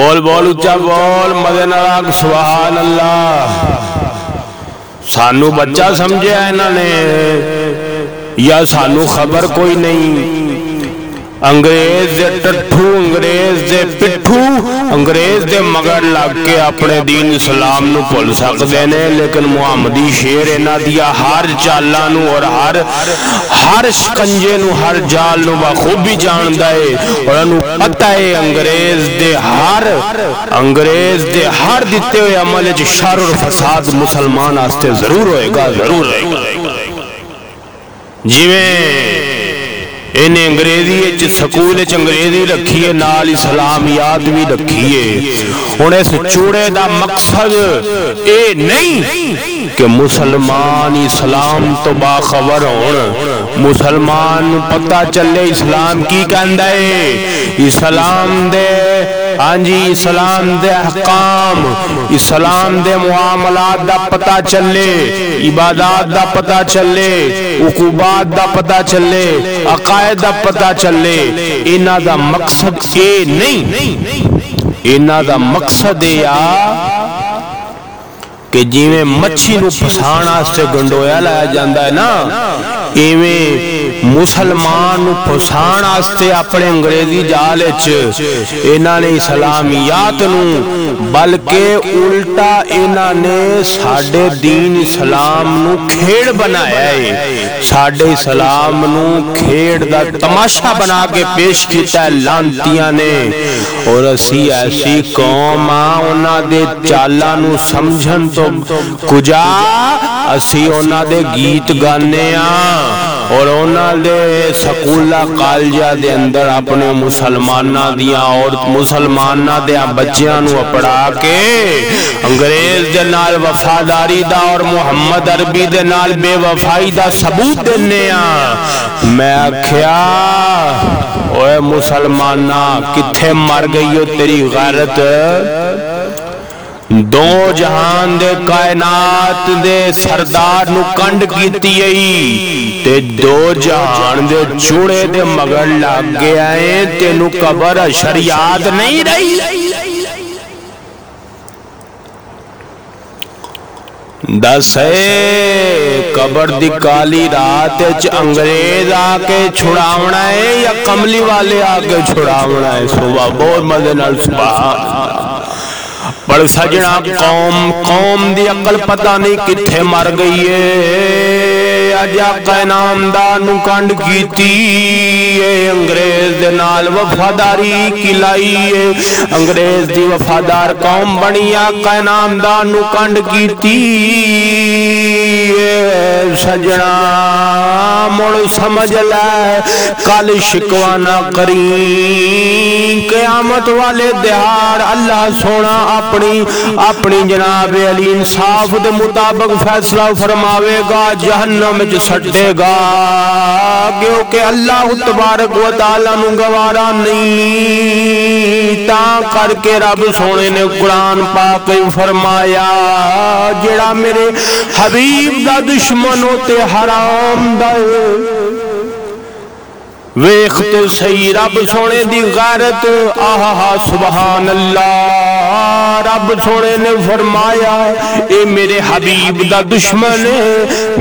بول بول اچا بول مدے نال سبحان اللہ سانو بچہ سمجھیا انہوں نے، یا سانو خبر کوئی نہیں۔ انگریز دے ٹٹھو انگریز دے پٹھو انگریز دے مگر لگ کے اپنے دین اسلام نو بھول سکتے نے لیکن محمدی شیر انہاں دیا ہر چالاں نو اور ہر ہر شکنجے نو ہر جال نو بخوبی جاندا ہے اور انہوں پتہ ہے انگریز دے ہر انگریز دے ہر دیتے ہوئے عمل وچ شر اور فساد مسلمان واسطے ضرور ہوئے گا ضرور ہوئے گا جویں انہیں انگریزی سکول انگریزی رکھیے نال اسلامیات بھی رکھیے ہوں اس چوڑے دا مقصد اے نہیں کہ مسلمان اسلام تو باخبر ہون مسلمان پتہ چلے اسلام کی کہندا ہے اسلام دے ہاں جی اسلام دے احکام اسلام دے معاملات دا پتہ چلے عبادات دا پتہ چلے عقوبات دا پتہ چلے عقائد دا پتہ چلے انہاں دا مقصد اے نہیں۔ انہاں دا مقصد اے آ کہ جیویں مچھی نو پھسان سے گنڈویا لایا جاندا ہے نا۔ ایویں مسلمان نو پھسان واسطے اپنے انگریزی جال وچ انہاں نے اسلامیات نو، بلکہ الٹا انہاں نے ساڈے دین اسلام نو کھیڑ بنایا ہے۔ ساڈے اسلام نو کھیڑ دا تماشا بنا کے پیش کیتا ہے لانتیاں نے۔ اور اسی ایسی قوم آ انہاں دے چالاں نو سمجھن تو کجا، اسی انہاں دے گیت گانے آ اور انہاں دے سکولا کالجا دے اندر اپنے مسلماناں دیاں اور مسلماناں دے بچیاں نو اپڑا کے انگریز دے نال وفاداری دا اور محمد عربی دے نال بے وفائی دا ثبوت دینے آ میں آکھیا اوے مسلماناں، کتھے مر گئی ہو تیری غیرت؟ دو جہان دے کائنات دے سردار نو کنڈ کیتی ای تے دو جہان دے چوڑے دے مگر لگ گیا ہے تینو قبر شریعت نہیں رہی۔ دس ہے قبر دی کالی رات چ انگریز آ کے چھڑاونا ہے یا کملی والے آ کے چھڑاونا ہے صبح بہت مزے نال، سبحان پر سجنا قوم قوم دی عقل پتہ نہیں کتھے مر گئی ہے۔ اجا قینام دا نو کنڈ کیتی ہے انگریز دے نال وفاداری کلائی ہے انگریز دی وفادار قوم بنی آ قینام دا نو کنڈ کیتی ہے سجنا مڑ سمجھ لے کل شکوانا کری قیامت والے دہاڑ اللہ سونا اپنی اپنی جناب علی انصاف دے مطابق فیصلہ فرماوے گا جہنم وچ سٹے گا۔ کیونکہ اللہ تبارک و تعالی نو گوارا نہیں۔ تا کر کے رب سونے نے قرآن پاک فرمایا، جڑا میرے حبیب دا دشمن ہوتے حرام دا۔ ویخ تو صحیح، رب سونے دی غیرت۔ آہا، سبحان اللہ۔ رب سونے نے فرمایا، اے میرے حبیب دا دشمن،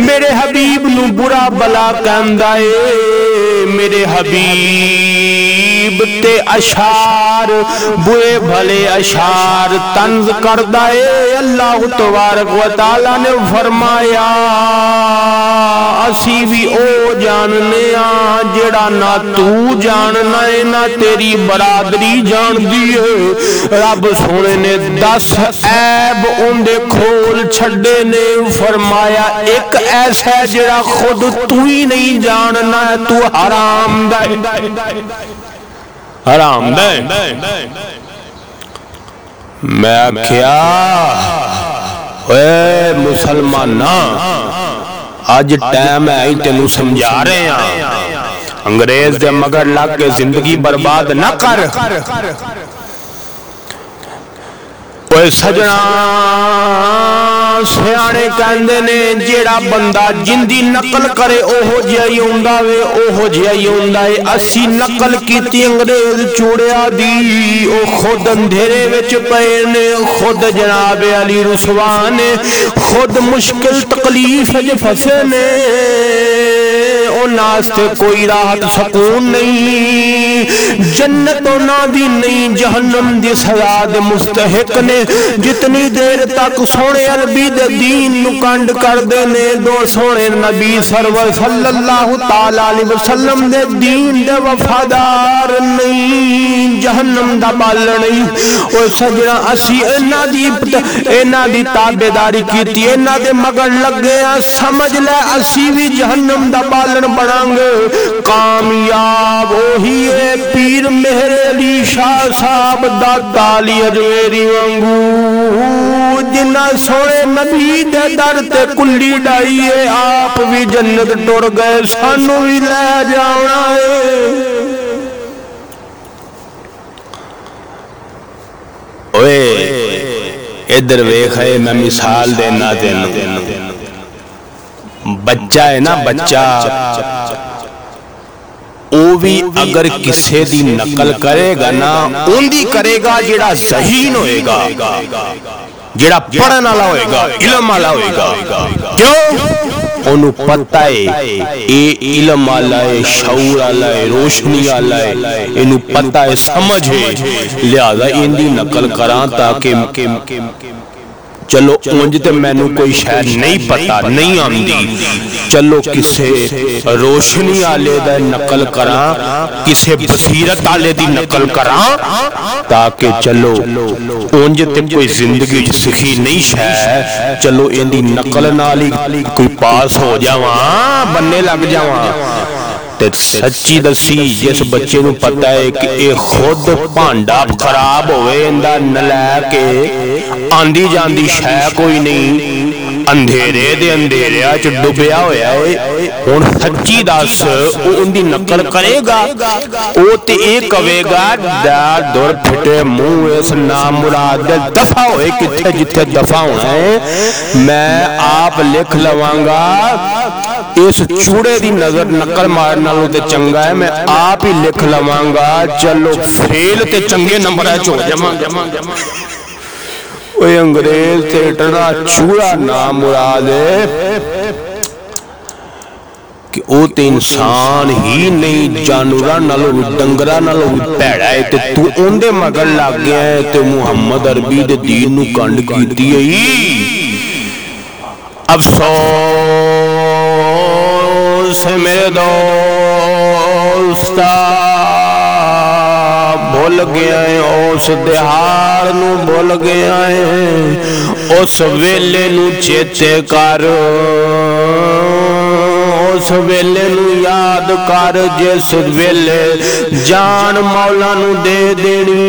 میرے حبیب نو برا بلا کہندا اے میرے حبیب۔ غریب تے اشار برے بھلے اشار تنز کردا اے اللہ تبارک و تعالی نے فرمایا، اسی بھی او جاننے آ جڑا نہ تو جاننا ہے نہ تیری برادری جان دیئے رب سونے نے دس عیب اندے کھول چھڑے نے، فرمایا، ایک ایسا ہے جڑا خود تو ہی نہیں جاننا ہے تو حرام دے۔ حرام دے۔ میں کیا؟ اے مسلمان اج ٹائم ہے تینوں سمجھا رہے ہیں۔ انگریز دے مگر لگ کے زندگی برباد نہ کر۔ اوے سجنا سیانے کہندے نے جیڑا بندہ جن دی نقل کرے اوہو جیا ہی ہوندا وے اوہو جیا ہی ہوندا اسی نقل کیتی انگریز چوڑیا دی او خود اندھیرے وچ پئے نے خود جناب علی رسوا نے خود مشکل تکلیف وچ پھسے نے ناستے کوئی راحت سکون نہیں۔ جنت و نادی نہیں، جہنم دی سزا دے مستحق نے۔ جتنی دیر تک سونے عربی دے دین نو کنڈ کر دے نے، دو سونے نبی سرور صلی اللہ تعالی علیہ وسلم دے دین دے وفادار نہیں۔ جہنم دا بال نہیں۔ او سجنا اسی اینا دی اینا دی تابداری کیتی، اینا دے مگر لگ گیا سمجھ لے اسی بھی جہنم دا بالن بڑھانگے کامیاب وہی ہے پیر مہر علی شاہ صاحب دا تالی اجویری وانگو جنہ سوڑے نبی دے در تے کلی ڈائیے آپ بھی جنت ٹور گئے، سانو بھی لے جاؤنا ہے۔ اوے ادھر ویخ ہے میں مثال دینا دینا بچہ ہے نا بچہ او بھی اگر کسے دی نقل کرے گا نا ان دی کرے گا جڑا ذہین ہوئے گا جڑا پڑھن والا ہوئے گا علم والا ہوئے گا کیوں انہوں پتہ ہے اے علم والا ہے شعور والا ہے روشنی والا ہے انہوں پتہ ہے سمجھ ہے لہذا ان دی نقل کراں تاکہ چلو اونج تے مینو کوئی شاید نہیں پتا نہیں آمدی۔ چلو کسے روشنی آلے دا نقل کراں کسے بصیرت آلے دی نقل کراں تاکہ چلو اونج تے کوئی زندگی سکھی نہیں شاید چلو ان دی نقل نالی کوئی پاس ہو جاواں بننے لگ جاواں۔ تے سچی دسی جس بچے نو پتہ ہے کہ اے خود پانڈا خراب ہوئے اندہ نلے کے آندھی جاندھی شے کوئی نہیں۔ اندھیرے دے اندھیرے آج ڈبیا ہویا ہے۔ ان سچی دس، او ان دی نقل کرے گا۔ او تے ایک ہوئے گا، دار دور پھٹے منہ، اس نام مراد دفع ہوئے، کتھے جتھے دفع ہونا ہے۔ میں آپ لکھ لوانگا اس چوڑے دی نظر نقل مارنا لو تے چنگا ہے، میں آپ ہی لکھ لوانگا چلو، فیل تے چنگے نمبر ہے چھوڑ جمع۔ اوے انگریز تے اتنا چوڑا نام مراد ہے کہ او تے انسان ہی نہیں جانورا نالو ڈنگرا نالو پیڑا ہے۔ تے تو اوندے مگر لگ گیا ہے تے محمد عربی دے دین نو کنڈ کیتی ہے۔ افسوس۔ سے میرے دوستا بھول گیا ہے اس دہار نو بھول گیا ہے اس ویلے نو چیتے کر۔ اس ویلے نو یاد کر، جس ویلے جان مولا نو دے دینی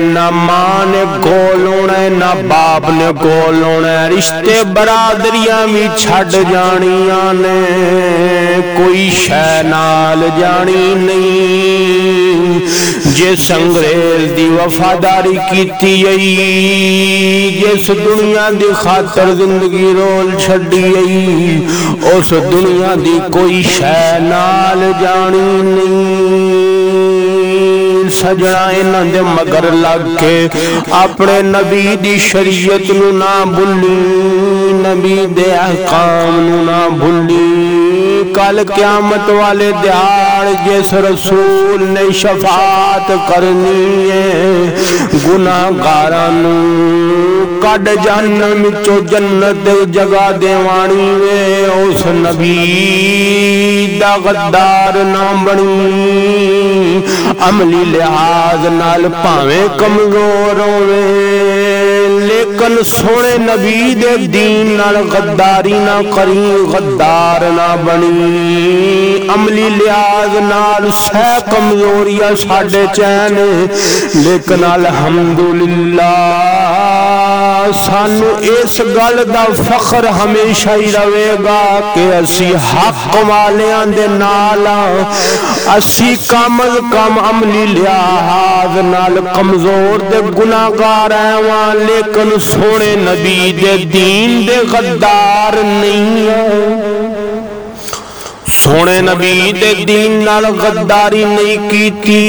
نہ ماں نے گول ہونا ہے، نہ باپ نے گول ہونا ہے۔ رشتے برادریاں بھی چھڑ جانیاں نے، کوئی شہ نال جانی نہیں۔ جس انگریز دی وفاداری کیتی ای جس دنیا دی خاطر زندگی رول چھڑی ای اس دنیا دی کوئی شہ نال جانی نہیں۔ سجنا انہاں دے مگر لگ کے اپنے نبی دی شریعت نو نہ بھلی نبی دے احکام نو نہ بھلی کل قیامت والے دیار جس رسول نے شفاعت کرنی ہے گناہ گاران کڈ جہنم چو جنت جگہ دیوانی وے اس نبی دا غدار نہ بنی۔ عملی لحاظ نال پاویں کمزور ہوے لیکن سونے نبی دے دین نال غداری نہ کری، غدار نہ بنی۔ عملی لحاظ نال سہ کمزوریاں ساڈے چین۔ لیکن الحمدللہ۔ سانو اس گل دا فخر ہمیشہ ہی رہے گا کہ اسی حق والیاں دے نال اسی کم از کم عملی لحاظ نال کمزور دے گناہگار ہیں لیکن سونے نبی دے دین دے غدار نہیں ہیں۔ سونے نبی دے دین نال غداری نہیں کیتی۔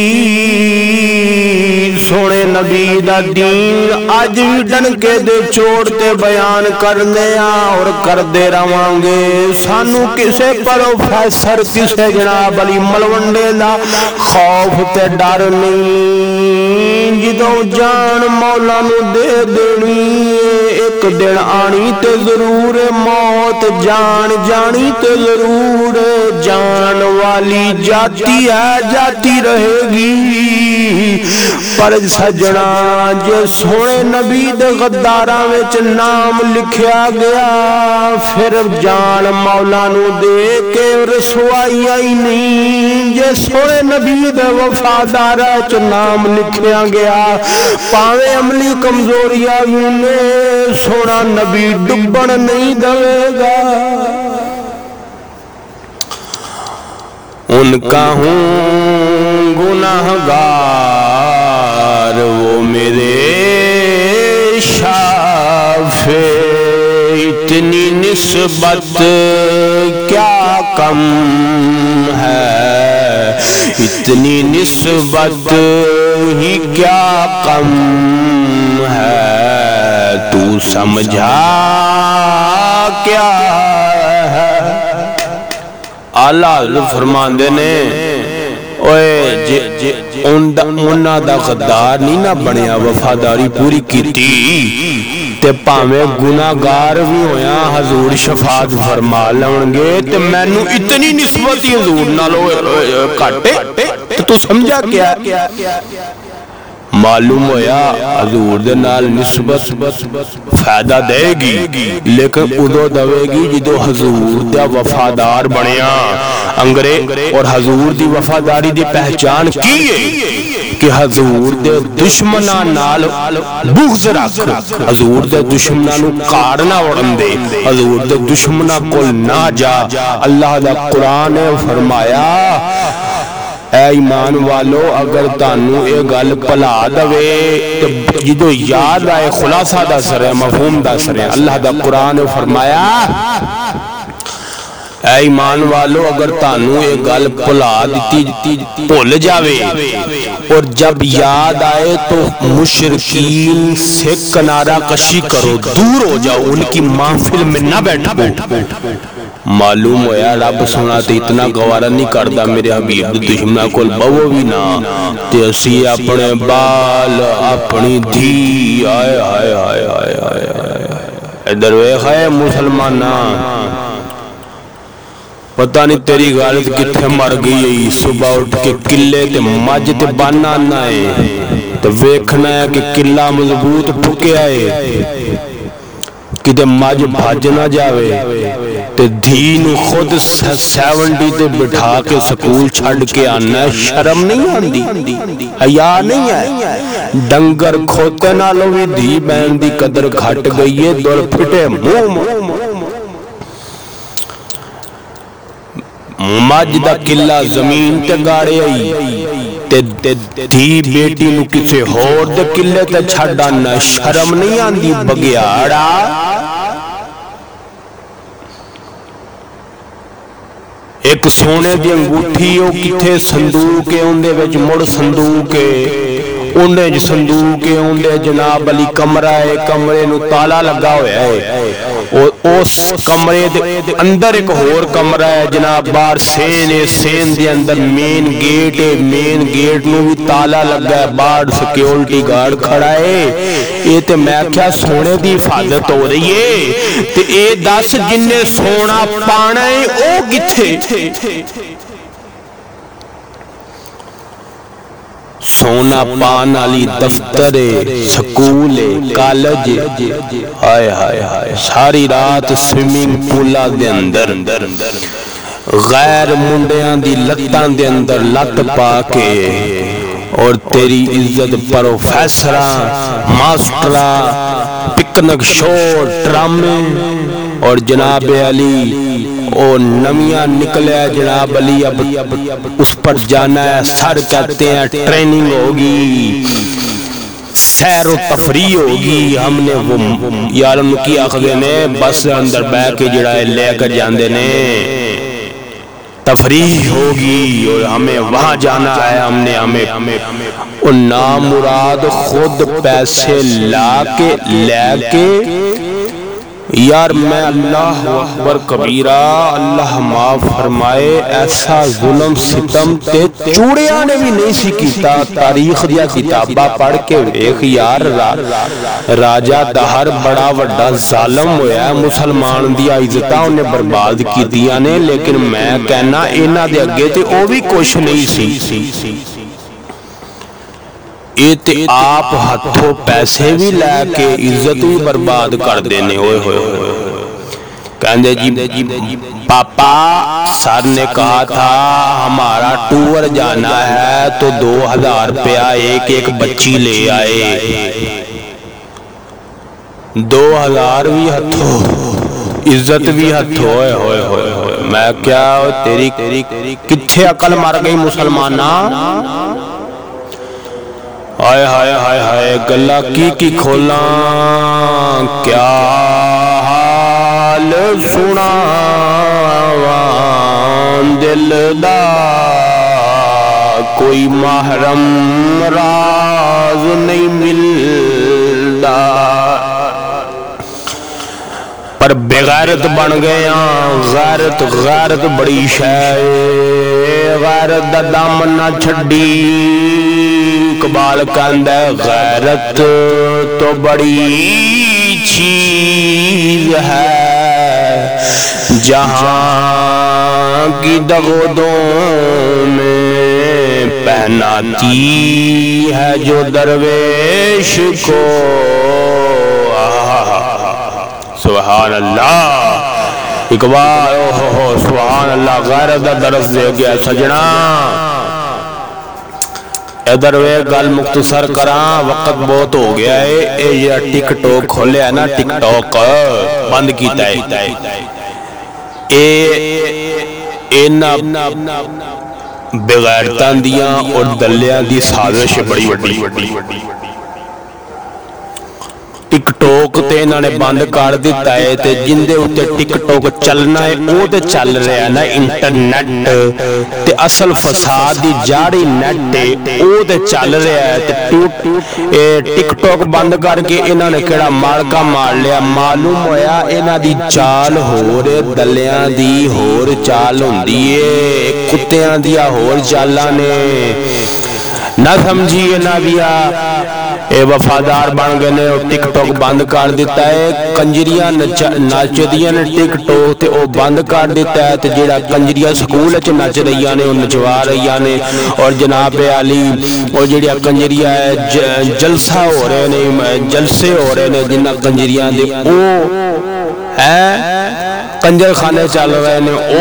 سونے نبی دا دین اج بھی ڈنکے دے چوڑ تے بیان کرنے اور کر دے رواں گے۔ سانو کسے پروفیسر، کسے جناب علی ملونڈے دا خوف تے ڈر نہیں۔ جدوں جان مولا نو دے دینی ایک دن آنی تے ضرور موت، جان جانی تے ضرور جان والی جاتی ہے، جاتی رہے گی۔ پر سجنا، جے سونے نبی دے غداراں وچ نام لکھیا گیا، پھر جان مولا نو دے کے رسوائی آئی نہیں، جے سونے نبی دے وفادارا وچ نام لکھیا گیا پاوے عملی کمزوری آئی نے سونا نبی ڈبن نہیں دے گا۔ ان کا ہوں گناہ گار وہ میرے شاف اتنی نسبت کیا کم ہے۔ اتنی نسبت ہی کیا کم ہے۔ تو سمجھا کیا ہے۔ آلہ حضرت فرمان اوے جے جے انہا دا غدار نہیں نہ بنیا وفاداری پوری کیتی تے پاوے گناہگار بھی ہویا حضور شفاعت فرما لونگے تے مینوں اتنی نسبت حضور نہ لو کٹے تو سمجھا کیا معلوم ہویا حضور دے نال نسبت فائدہ دے گی، لیکن ادو دوے گی جدو حضور دے وفادار بنیا۔ انگرے، اور حضور دی وفاداری دی پہچان کیے کہ حضور دے دشمنہ نال بغض رکھ، حضور دے دشمنہ نو کارنا وڑن دے۔ حضور دے دشمنہ کل نہ جا۔ اللہ دا قرآن فرمایا اے ایمان والو، اگر تانو اے گل پلا دوے جدو یاد آئے، خلاصہ دا سرے مفہوم دا سرے اللہ دا قرآن فرمایا، اے ایمان والو، اگر تانو اے گل پلا دیتی پھول جاوے، اور جب یاد آئے، تو مشرقین سے کنارہ کشی کرو، دور ہو جاؤ، ان کی محفل میں نہ بیٹھو۔ معلوم ہویا رب سنا تے اتنا گوارا نہیں کردا میرے حبیب دشمنا کول بو بھی نہ تے اسی اپنے بال، اپنی دھی۔ آئے آئے آئے آئے آئے ادھر ویکھ اے مسلماناں۔ پتہ نہیں تیری غالت کتھے مر گئی ہے۔ صبح اٹھ کے قلعے تے مجھ تے بانا نہ ہے تو ویکھنا ہے کہ قلعہ مضبوط پھکیا ہے کدے مجھ بھاج نہ جاوے۔ تے دین خود سیونٹی تے بٹھا کے سکول چھڑ کے آنا شرم نہیں آندی۔ حیا نہیں ہے ڈنگر کھوتے نالوں بھی دھی بین دی قدر گھٹ گئی ہے دور پھٹے موم مجھ دا قلعہ زمین تے گاڑے آئی۔ تے دھی بیٹی نو کسے ہور دے قلعے تے چھڑا نہ شرم نہیں آندی، بگیاڑا۔ ایک سونے دی انگوٹھی او کتھے صندوق ہے اندے وچ مڑ صندوق ہے۔ اندے جو صندوق ہے اندے جناب علی کمرہ ہے، کمرے نو تالا لگا ہویا ہے۔ اس کمرے دے اندر ایک ہور کمرہ ہے جناب بار سین ہے، سین دے اندر مین گیٹ ہے مین گیٹ نو بھی تالا لگا ہے بار سیکیورٹی گارڈ کھڑا ہے۔ یہ تے میں کیا سونے دی حفاظت ہو رہی ہے؟ تے اے دس جن نے سونا پانا ہے، او کتھے؟ سونا پان علی دفتر سکول، کالج۔ ہائے ہائے ہائے، ساری رات سوئمنگ پولا دے اندر، غیر منڈیاں دی لتاں دے اندر لت پا کے، اور تیری عزت پروفیسر ماسٹر پکنک شو ڈرامے، اور جناب علی او نمیاں نکلے جناب علی اب اس پر جانا ہے، سر کہتے ہیں ٹریننگ ہوگی، سیر و تفریح ہوگی۔ ہم نے وہ یار کی آخر نے، بس اندر بہ کے جڑا ہے، لے کر جاندے نے۔ تفریح ہوگی اور ہمیں وہاں جانا ہے۔ ہم نے ہمیں اور نامراد خود پیسے لا کے، لے کے یار میں اللہ اکبر کبیرہ، اللہ معاف فرمائے، ایسا ظلم، ستم تے چوڑیاں نے بھی نہیں سی کیتا، تاریخ دیا کتابہ پڑھ کے ایک یار راجہ دہر بڑا وڈا ظالم ہویا ہے، مسلمان دیا عزتہ انہیں برباد کی دیا نے، لیکن میں کہنا اینا دے اگے تے او بھی کچھ نہیں سی۔ تے آپ ہتھوں پیسے بھی لے کے عزت بھی برباد کر دینے ہوئے ہوئے ہوئے کہندے جی پاپا سر نے کہا تھا، ہمارا ٹور جانا ہے تو دو ہزار روپیہ ایک ایک بچی لے آئے۔ دو ہزار بھی ہتھوں، عزت بھی ہتھوں۔ ہوئے ہوئے ہوئے میں کیا، تیری کتھے عقل مر گئی مسلمانہ ہائے ہائے ہائے ہائے گلا کی کی کھولا کیا حال سنا دل دا کوئی محرم راز نہیں ملتا۔ پر بغیرت بن گیا غیرت غیرت بڑی شے، غیرت دا دامن نہ چھڈی۔ اقبال کند غیرت تو بڑی چیز ہے۔ جہاں کی دغدوں میں پہناتی ہے جو درویش کو۔ سبحان اللہ۔ اقبال سبحان اللہ، غیرت درس دے گیا، سجنا۔ ادھر وے گل مختصر کراں، وقت بہت ہو گیا ہے۔ اے یہ ٹک ٹاک کھولیا ہے نا، ٹک ٹاک بند کیتا ہے۔ اے، اینا بغیرتاں دیاں اور دلیاں دی سازش بڑی بڑی ٹک ٹوک تے انہوں نے بند کر دیتا ہے تے جن دے ہوتے ٹک ٹوک چلنا ہے او تے چل رہا ہے نا انٹرنیٹ تے اصل فساد دی جاڑی نیٹ تے او تے چل رہا ہے تے ٹک ٹوک بند کر کے انہوں نے کڑا مارکا مار لیا معلوم ہویا انہوں دی چال ہو رہے دلیاں دی ہور چال ہوں دیئے کتیاں دیا ہور اے وفادار بن گئے نے ٹک ٹوک بند کر دیتا ہے۔ کنجریاں نچدیاں نے ٹک ٹوک تے او بند کر دیتا ہے تے جیڑا کنجریاں سکول وچ نچ رہیاں نے، او نچوا رہیاں نے۔ اور جناب علی، او جیڑا کنجریاں ہے جلسہ ہو رہے نے، جلسے ہو رہے نے جنہ کنجریاں دے او ہے کنجر خانے چل رہے نے، او۔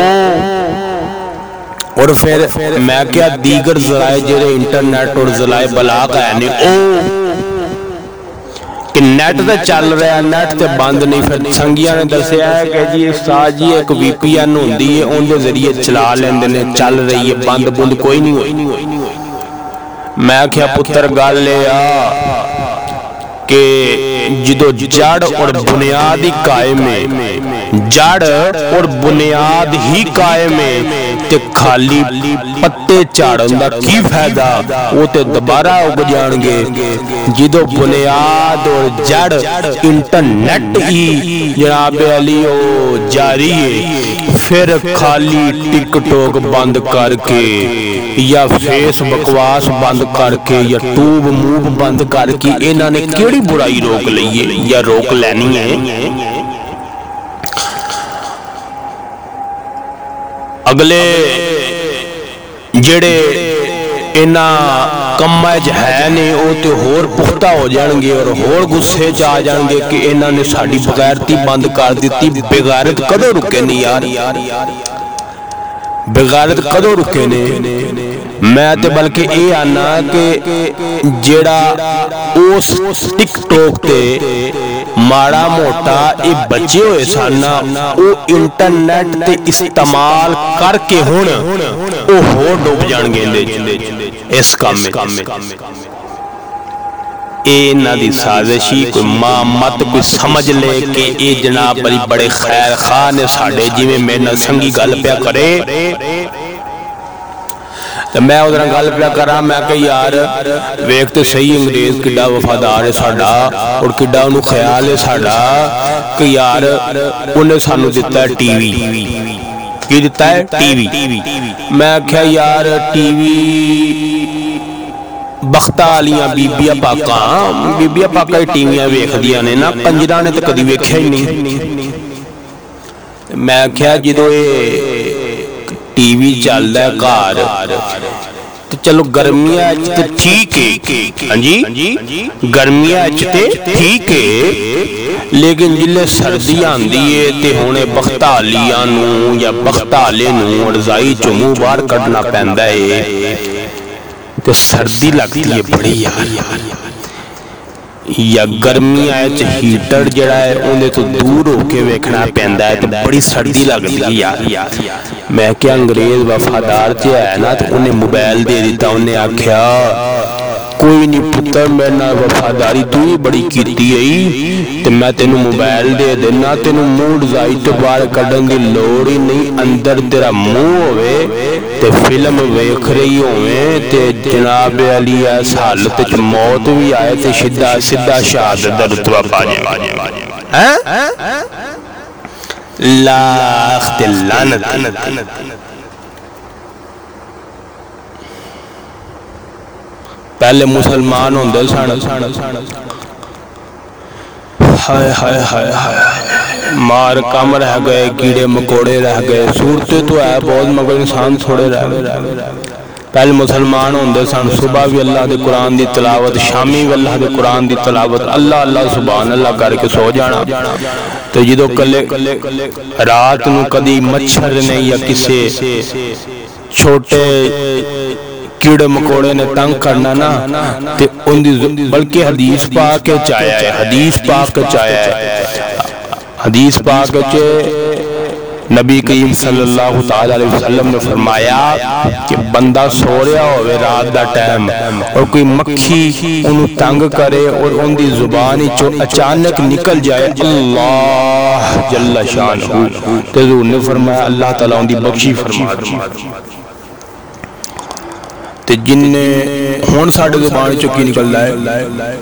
اور پھر میں کیا دیگر ذرائع جڑے انٹرنیٹ اور ذرائع بلاغ ہے نے، او۔ کہ نیٹ تے چل رہا ہے نیٹ تے بند نہیں۔ پھر سنگیاں نے دسیا ہے کہ جی استاد جی ایک وی پی این ہوندی ہے، اون دے ذریعے چلا لیندے نے، چل رہی ہے، بند بند کوئی نہیں ہوئی۔ میں کیا پتر، گل لے آ کہ جدو جڑ اور بنیاد ہی قائم ہے، جڑ اور تے خالی پتے چاڑن دا کی فائدہ وہ تے دوبارہ اگ جان گے بنیاد اور جڑ انٹرنیٹ ہی جناب علی جاری ہے پھر ٹک ٹوک بند کر کے یا فیس بکواس بند کر کے یا ٹوب موب بند کر کے انہوں نے کیڑی برائی روک لئیے یا روک لینی ہے اگلے جڑے اینا کمہ ہے نے او تے ہور پختہ ہو جان گے اور ہور گسے جا جان گے کہ اینا نے ساڑی بغیرتی بند کر دیتی بغیرت کدو رکے نہیں یار بغیرت کدو رکے نے میں تے بلکہ اے آنا کہ جیڑا اس ٹک ٹوک تے ماڑا موٹا اے بچے ہوئے سانا او انٹرنیٹ تے استعمال کر کے ہون او ہو ڈوب جان گے اس کام میں اے نہ دی سازشی کوئی ماں مت کوئی سمجھ لے کہ اے جناب بڑی بڑے خیر خواہ نے ساڑے جی میں میں نہ گل پیا کرے تو میں ادھر گل پیا کرا میں کہ یار ویک تو صحیح انگریز کڈا وفادار ہے ساڈا اور کڈا انہوں خیال ہے ساڈا کہ یار انہیں سانو دیتا ہے ٹی وی۔ کی دیتا ہے؟ TV. میں کہا یار ٹی وی بختہ آلیاں بی بیا پاکاں بی بیا پاکاں ٹی ویاں ویکھ دیا نے نا پنجرہ نے تو کدی ویکھیا ہی نہیں۔ میں کہا جدو یہ ٹی وی چل رہا ہے کار۔ تو چلو گرمیاں اچھتے ٹھیک ہے۔ ہاں جی؟ گرمیاں اچھتے ٹھیک ہے۔ لیکن جلے سردی آن دیئے تے ہونے بختالیاں نو یا بختالے نو ارزائی چمو بار کٹنا پہندہ ہے۔ تو سردی لگتی ہے بڑی یار۔ یا گرمی آئے چھ ہیٹر جڑا ہے، انہیں تو دور ہو کے ویکھنا پہندہ ہے تو بڑی سردی لگتی ہے یار۔ میں کہ انگریز وفادار تھے ہے نا تو انہیں موبائل دے دیتا، انہیں آکھیا کوئی نہیں پتر، میں نہ وفاداری تو ہی بڑی کیتی ہے تو میں تینو موبائل دے دینا، تینو موڈ زائی تو بار کڑن دی لوڑی نہیں، اندر تیرا مو ہوئے تے فلم ویکھ رہی ہوئے تے جناب علی ایس حالت چ موت بھی آئے تے شدہ سدہ شہادت در رتبہ پا جائے۔ ہاں؟ لاخ تے لانت پہلے مسلمان ہوں دے سانا ہائے ہائے ہائے ہائے مار کم رہ گئے کیڑے مکوڑے رہ گئے صورتیں تو ہے بہت مگر انسان تھوڑے رہ گئے پہلے مسلمان ہوں دے سان صبح بھی اللہ دے قرآن دی تلاوت شامی بھی اللہ دے قرآن دی تلاوت اللہ اللہ سبحان اللہ کر کے سو جانا تو جدو کلے رات نو کدی مچھر نے یا کسے چھوٹے کیڑے مکوڑے نے تنگ کرنا نا تے ان دی بلکہ حدیث پاک چایا ہے حدیث پاک چایا ہے حدیث پاک چے نبی کریم صلی اللہ تعالی علیہ وسلم نے فرمایا کہ بندہ سو رہا ہوئے رات دا ٹائم اور کوئی مکھی انہوں تنگ کرے اور ان دی زبانی چو اچانک نکل جائے اللہ جل شان تے حضور نے فرمایا اللہ تعالیٰ ان دی بخشی فرما دی تے جن نے ہون ساڑھے زبان چکی نکل لائے